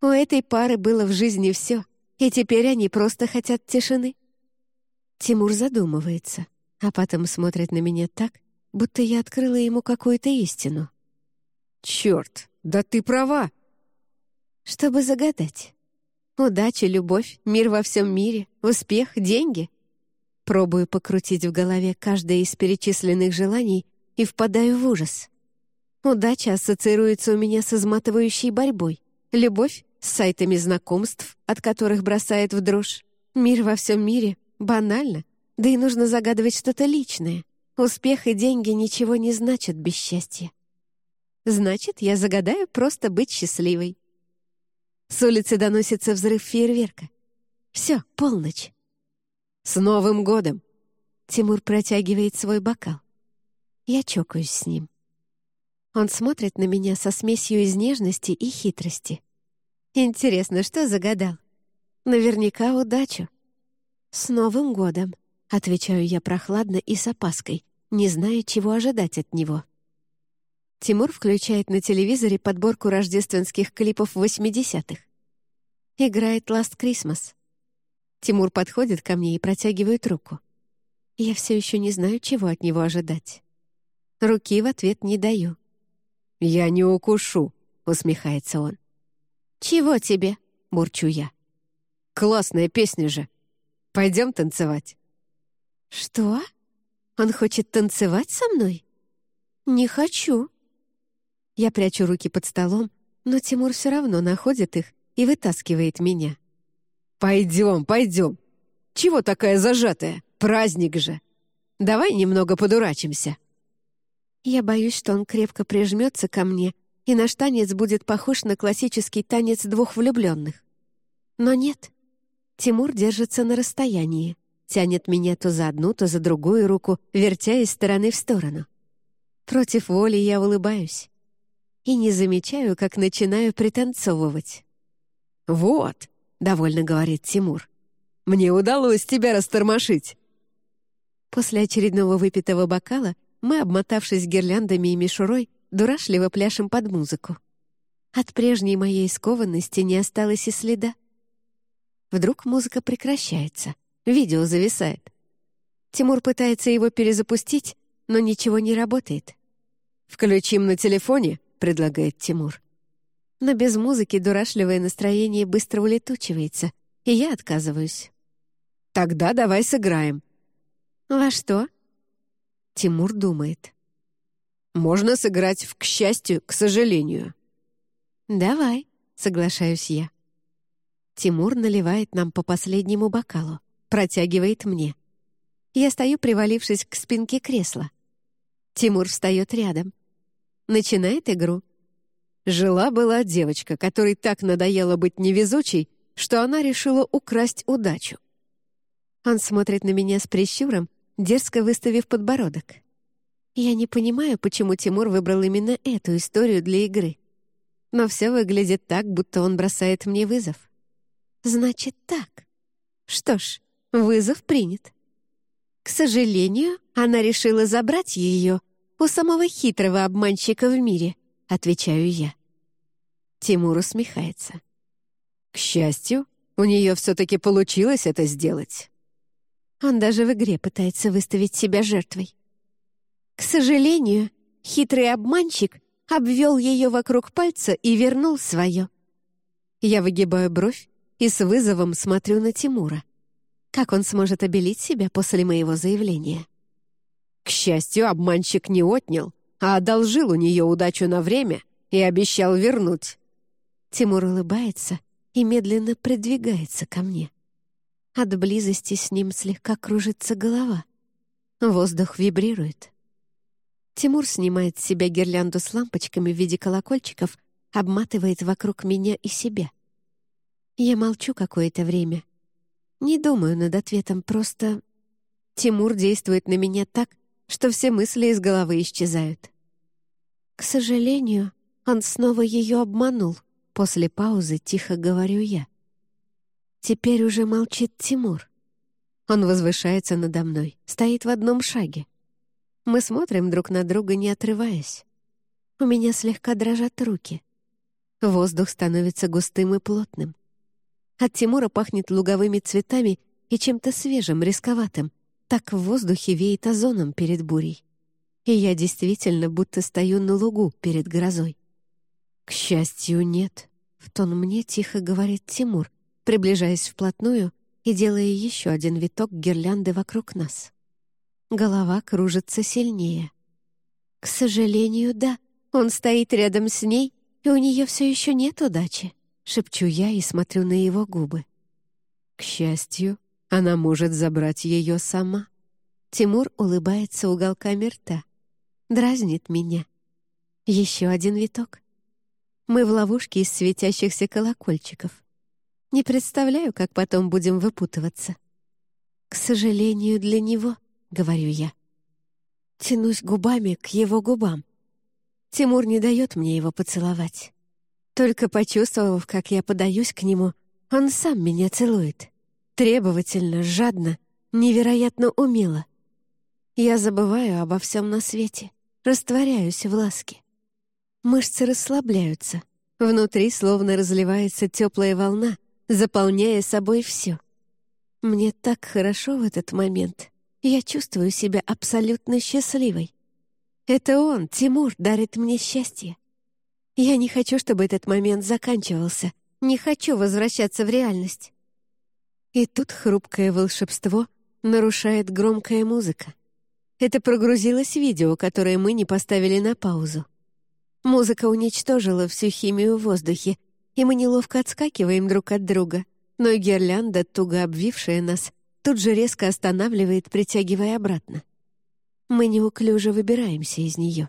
«У этой пары было в жизни все, и теперь они просто хотят тишины». Тимур задумывается, а потом смотрит на меня так, будто я открыла ему какую-то истину. «Черт, да ты права!» «Чтобы загадать. Удача, любовь, мир во всем мире, успех, деньги». Пробую покрутить в голове каждое из перечисленных желаний и впадаю в ужас. Удача ассоциируется у меня с изматывающей борьбой. Любовь — с сайтами знакомств, от которых бросает в дрожь. Мир во всем мире — банально. Да и нужно загадывать что-то личное. Успех и деньги ничего не значат без счастья. Значит, я загадаю просто быть счастливой. С улицы доносится взрыв фейерверка. Все, полночь. «С Новым годом!» Тимур протягивает свой бокал. Я чокаюсь с ним. Он смотрит на меня со смесью из нежности и хитрости. Интересно, что загадал? Наверняка удачу. «С Новым годом!» — отвечаю я прохладно и с опаской, не зная, чего ожидать от него. Тимур включает на телевизоре подборку рождественских клипов 80-х. Играет «Last Christmas». Тимур подходит ко мне и протягивает руку. Я все еще не знаю, чего от него ожидать. Руки в ответ не даю. «Я не укушу», — усмехается он. «Чего тебе?» — бурчу я. «Классная песня же. Пойдем танцевать». «Что? Он хочет танцевать со мной?» «Не хочу», я прячу руки под столом, но Тимур все равно находит их и вытаскивает меня. «Пойдем, пойдем! Чего такая зажатая? Праздник же! Давай немного подурачимся!» Я боюсь, что он крепко прижмется ко мне, и наш танец будет похож на классический танец двух влюбленных. Но нет. Тимур держится на расстоянии, тянет меня то за одну, то за другую руку, вертя из стороны в сторону. Против воли я улыбаюсь и не замечаю, как начинаю пританцовывать. «Вот», — довольно говорит Тимур, — «мне удалось тебя растормошить». После очередного выпитого бокала мы, обмотавшись гирляндами и мишурой, дурашливо пляшем под музыку. От прежней моей скованности не осталось и следа. Вдруг музыка прекращается, видео зависает. Тимур пытается его перезапустить, но ничего не работает. «Включим на телефоне», — предлагает Тимур. Но без музыки дурашливое настроение быстро улетучивается, и я отказываюсь. «Тогда давай сыграем». «Во что?» Тимур думает. «Можно сыграть в «к счастью», «к сожалению». «Давай», — соглашаюсь я. Тимур наливает нам по последнему бокалу, протягивает мне. Я стою, привалившись к спинке кресла. Тимур встает рядом. Начинает игру. Жила-была девочка, которой так надоело быть невезучей, что она решила украсть удачу. Он смотрит на меня с прищуром, дерзко выставив подбородок. Я не понимаю, почему Тимур выбрал именно эту историю для игры. Но все выглядит так, будто он бросает мне вызов. Значит так. Что ж, вызов принят. К сожалению, она решила забрать ее у самого хитрого обманщика в мире, отвечаю я. Тимур усмехается. К счастью, у нее все-таки получилось это сделать. Он даже в игре пытается выставить себя жертвой. К сожалению, хитрый обманщик обвел ее вокруг пальца и вернул свое. Я выгибаю бровь и с вызовом смотрю на Тимура. Как он сможет обелить себя после моего заявления? К счастью, обманщик не отнял, а одолжил у нее удачу на время и обещал вернуть. Тимур улыбается и медленно придвигается ко мне. От близости с ним слегка кружится голова. Воздух вибрирует. Тимур снимает с себя гирлянду с лампочками в виде колокольчиков, обматывает вокруг меня и себя. Я молчу какое-то время. Не думаю над ответом, просто... Тимур действует на меня так, что все мысли из головы исчезают. К сожалению, он снова ее обманул. После паузы тихо говорю я. Теперь уже молчит Тимур. Он возвышается надо мной, стоит в одном шаге. Мы смотрим друг на друга, не отрываясь. У меня слегка дрожат руки. Воздух становится густым и плотным. От Тимура пахнет луговыми цветами и чем-то свежим, рисковатым. Так в воздухе веет озоном перед бурей. И я действительно будто стою на лугу перед грозой. «К счастью, нет», — в тон мне тихо говорит Тимур, приближаясь вплотную и делая еще один виток гирлянды вокруг нас. Голова кружится сильнее. К сожалению, да, он стоит рядом с ней, и у нее все еще нет удачи, шепчу я и смотрю на его губы. К счастью, она может забрать ее сама. Тимур улыбается уголками рта. Дразнит меня. Еще один виток. Мы в ловушке из светящихся колокольчиков. Не представляю, как потом будем выпутываться. К сожалению, для него, говорю я. Тянусь губами к его губам. Тимур не дает мне его поцеловать. Только почувствовав, как я подаюсь к нему, он сам меня целует. Требовательно, жадно, невероятно умело. Я забываю обо всем на свете, растворяюсь в ласке. Мышцы расслабляются. Внутри словно разливается теплая волна, заполняя собой все. Мне так хорошо в этот момент. Я чувствую себя абсолютно счастливой. Это он, Тимур, дарит мне счастье. Я не хочу, чтобы этот момент заканчивался. Не хочу возвращаться в реальность. И тут хрупкое волшебство нарушает громкая музыка. Это прогрузилось видео, которое мы не поставили на паузу. Музыка уничтожила всю химию в воздухе, и мы неловко отскакиваем друг от друга, но гирлянда, туго обвившая нас, тут же резко останавливает, притягивая обратно. Мы неуклюже выбираемся из нее.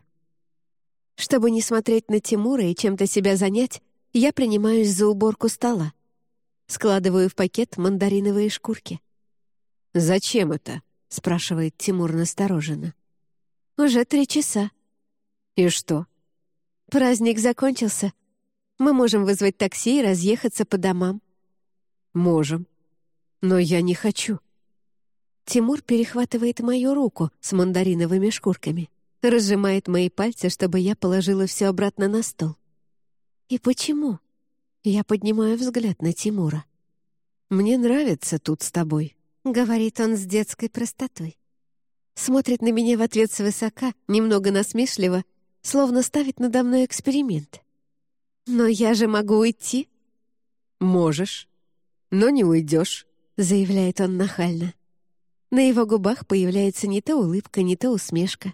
Чтобы не смотреть на Тимура и чем-то себя занять, я принимаюсь за уборку стола. Складываю в пакет мандариновые шкурки. «Зачем это?» — спрашивает Тимур настороженно. «Уже три часа». «И что?» «Праздник закончился, мы можем вызвать такси и разъехаться по домам». «Можем. Но я не хочу». Тимур перехватывает мою руку с мандариновыми шкурками, разжимает мои пальцы, чтобы я положила все обратно на стол. «И почему?» Я поднимаю взгляд на Тимура. «Мне нравится тут с тобой», — говорит он с детской простотой. Смотрит на меня в ответ свысока, немного насмешливо, словно ставит надо мной эксперимент. «Но я же могу уйти?» «Можешь, но не уйдешь», — заявляет он нахально. На его губах появляется не то улыбка, не то усмешка.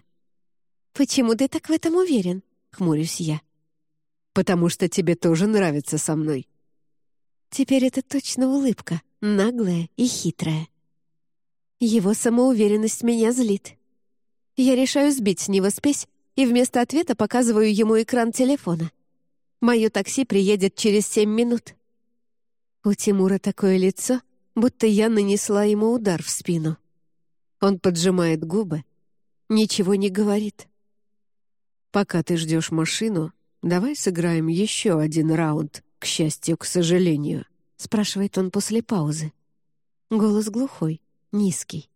«Почему ты так в этом уверен?» — хмурюсь я. «Потому что тебе тоже нравится со мной». Теперь это точно улыбка, наглая и хитрая. Его самоуверенность меня злит. Я решаю сбить с него спесь и вместо ответа показываю ему экран телефона. Мое такси приедет через семь минут. У Тимура такое лицо, будто я нанесла ему удар в спину. Он поджимает губы, ничего не говорит. «Пока ты ждешь машину, давай сыграем еще один раунд, к счастью, к сожалению», — спрашивает он после паузы. Голос глухой, низкий.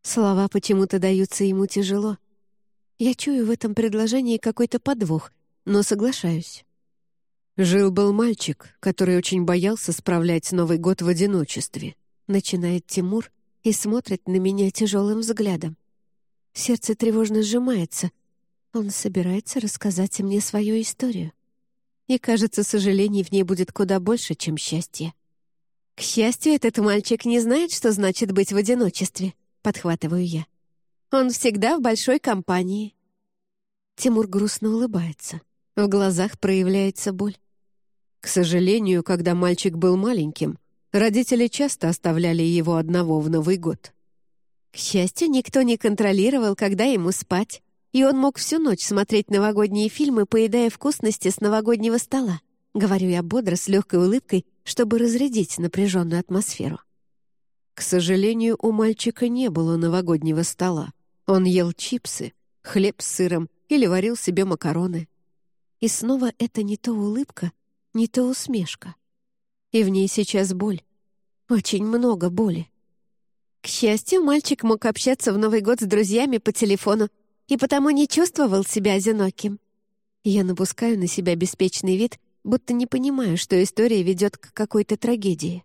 Слова почему-то даются ему тяжело. Я чую в этом предложении какой-то подвох, но соглашаюсь. «Жил-был мальчик, который очень боялся справлять Новый год в одиночестве», начинает Тимур и смотрит на меня тяжелым взглядом. Сердце тревожно сжимается. Он собирается рассказать мне свою историю. И, кажется, сожалений в ней будет куда больше, чем счастья. «К счастью, этот мальчик не знает, что значит быть в одиночестве», — подхватываю я. Он всегда в большой компании». Тимур грустно улыбается. В глазах проявляется боль. К сожалению, когда мальчик был маленьким, родители часто оставляли его одного в Новый год. К счастью, никто не контролировал, когда ему спать, и он мог всю ночь смотреть новогодние фильмы, поедая вкусности с новогоднего стола. Говорю я бодро, с легкой улыбкой, чтобы разрядить напряженную атмосферу. К сожалению, у мальчика не было новогоднего стола. Он ел чипсы, хлеб с сыром или варил себе макароны. И снова это не то улыбка, не то усмешка. И в ней сейчас боль. Очень много боли. К счастью, мальчик мог общаться в Новый год с друзьями по телефону и потому не чувствовал себя одиноким. Я напускаю на себя беспечный вид, будто не понимаю, что история ведет к какой-то трагедии.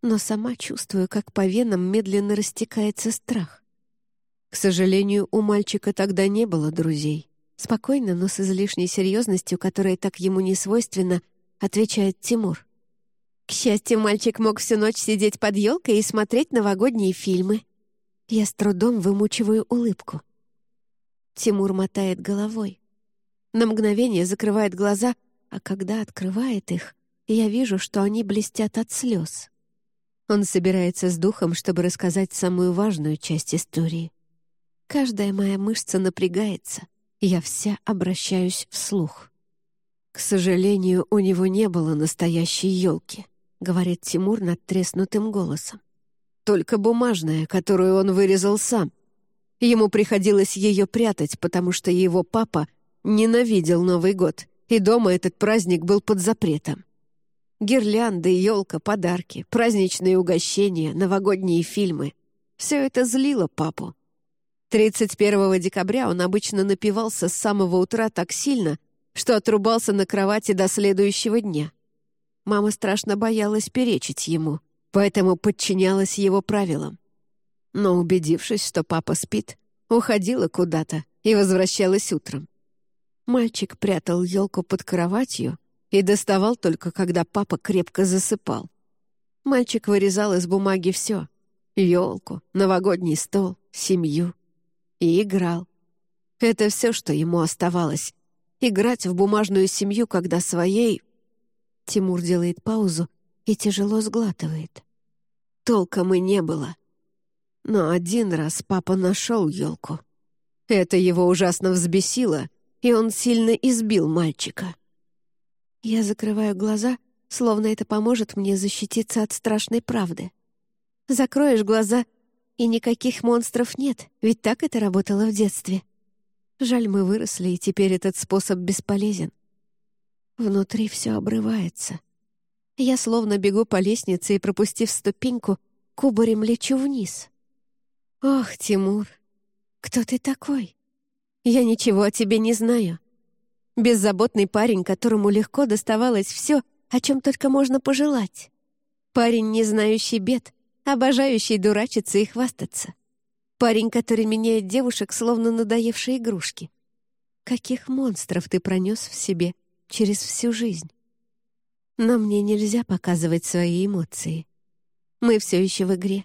Но сама чувствую, как по венам медленно растекается страх. К сожалению, у мальчика тогда не было друзей. Спокойно, но с излишней серьезностью, которая так ему не свойственна, отвечает Тимур. К счастью, мальчик мог всю ночь сидеть под елкой и смотреть новогодние фильмы. Я с трудом вымучиваю улыбку. Тимур мотает головой. На мгновение закрывает глаза, а когда открывает их, я вижу, что они блестят от слез. Он собирается с духом, чтобы рассказать самую важную часть истории. Каждая моя мышца напрягается, я вся обращаюсь вслух. «К сожалению, у него не было настоящей елки», — говорит Тимур над треснутым голосом. «Только бумажная, которую он вырезал сам. Ему приходилось ее прятать, потому что его папа ненавидел Новый год, и дома этот праздник был под запретом. Гирлянды, елка, подарки, праздничные угощения, новогодние фильмы — все это злило папу. 31 декабря он обычно напивался с самого утра так сильно, что отрубался на кровати до следующего дня. Мама страшно боялась перечить ему, поэтому подчинялась его правилам. Но, убедившись, что папа спит, уходила куда-то и возвращалась утром. Мальчик прятал елку под кроватью и доставал только, когда папа крепко засыпал. Мальчик вырезал из бумаги все — елку, новогодний стол, семью — и играл. Это все, что ему оставалось. Играть в бумажную семью, когда своей... Тимур делает паузу и тяжело сглатывает. Толком и не было. Но один раз папа нашел елку. Это его ужасно взбесило, и он сильно избил мальчика. Я закрываю глаза, словно это поможет мне защититься от страшной правды. Закроешь глаза, и никаких монстров нет, ведь так это работало в детстве. Жаль, мы выросли, и теперь этот способ бесполезен. Внутри все обрывается. Я словно бегу по лестнице и, пропустив ступеньку, кубарем лечу вниз. «Ох, Тимур, кто ты такой? Я ничего о тебе не знаю. Беззаботный парень, которому легко доставалось все, о чем только можно пожелать. Парень, не знающий бед, обожающий дурачиться и хвастаться. Парень, который меняет девушек, словно надоевшие игрушки. каких монстров ты пронес в себе через всю жизнь. Но мне нельзя показывать свои эмоции. Мы все еще в игре.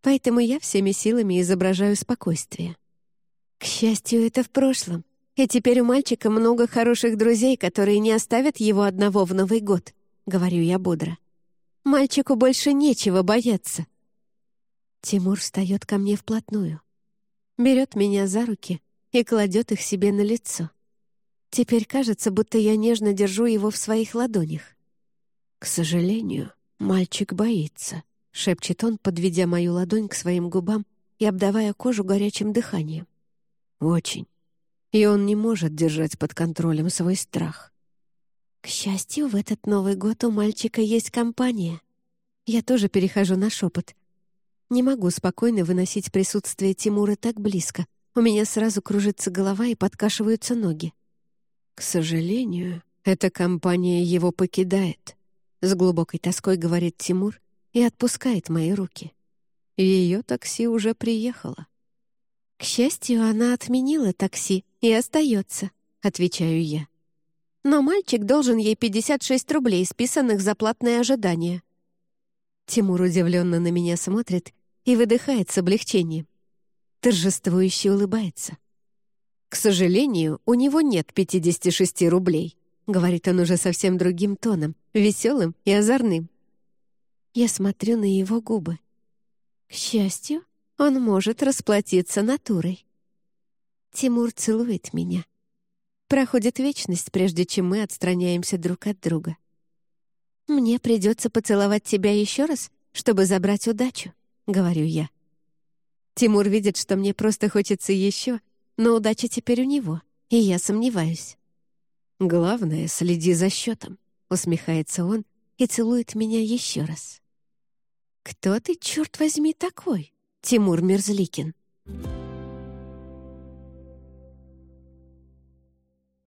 Поэтому я всеми силами изображаю спокойствие. К счастью, это в прошлом. И теперь у мальчика много хороших друзей, которые не оставят его одного в Новый год, — говорю я бодро. Мальчику больше нечего бояться. Тимур встает ко мне вплотную, берет меня за руки и кладет их себе на лицо. Теперь кажется, будто я нежно держу его в своих ладонях. «К сожалению, мальчик боится», — шепчет он, подведя мою ладонь к своим губам и обдавая кожу горячим дыханием. «Очень и он не может держать под контролем свой страх. К счастью, в этот Новый год у мальчика есть компания. Я тоже перехожу на шепот. Не могу спокойно выносить присутствие Тимура так близко. У меня сразу кружится голова и подкашиваются ноги. К сожалению, эта компания его покидает. С глубокой тоской говорит Тимур и отпускает мои руки. Ее такси уже приехало. К счастью, она отменила такси и остается, отвечаю я. Но мальчик должен ей 56 рублей, списанных за платное ожидание. Тимур удивленно на меня смотрит и выдыхает с облегчением. Торжествующе улыбается. «К сожалению, у него нет 56 рублей», — говорит он уже совсем другим тоном, веселым и озорным. Я смотрю на его губы. К счастью, он может расплатиться натурой. Тимур целует меня. Проходит вечность, прежде чем мы отстраняемся друг от друга. «Мне придется поцеловать тебя еще раз, чтобы забрать удачу», — говорю я. Тимур видит, что мне просто хочется еще, но удача теперь у него, и я сомневаюсь. «Главное, следи за счетом», — усмехается он и целует меня еще раз. «Кто ты, черт возьми, такой?» Тимур Мерзликин.